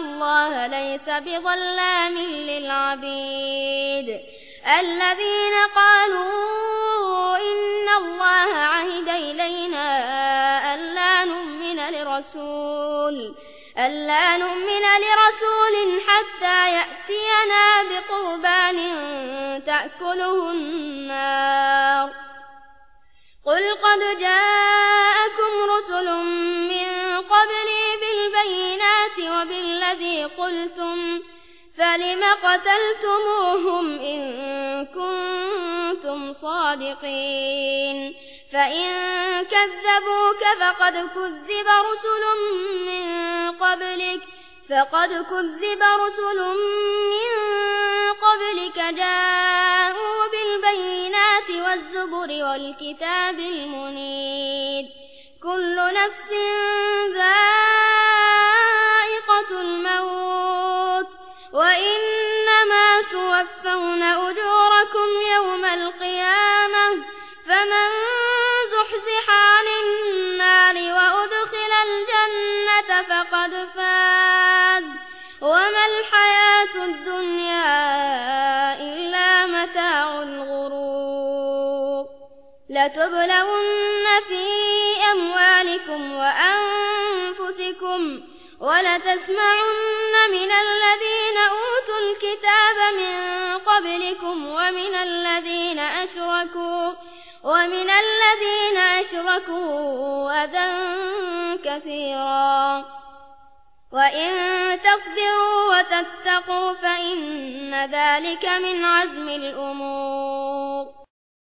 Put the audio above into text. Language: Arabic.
الله ليس بظلام للعبيد. الذين قالوا إن الله عهد إلينا ألا نؤمن لرسول ألا نؤمن لرسول حتى يأتينا بقربان تأكله النار. قل قد جاءكم بالبينات وبالذي قلتم فلم قتلتموهم إن كنتم صادقين فإن كذبوك فقد كذب رسل من قبلك فقد كذب رسل من قبلك جاءوا بالبينات والزبر والكتاب المنير كل نفس لتبلون في أموالكم وأنفسكم ولتسمعن من الذين أوتوا الكتاب من قبلكم ومن الذين أشركوا ومن الذين أشركوا أذى كثيرا. وإن تصبروا وتتقوا فإن ذلك من عزم الأمور.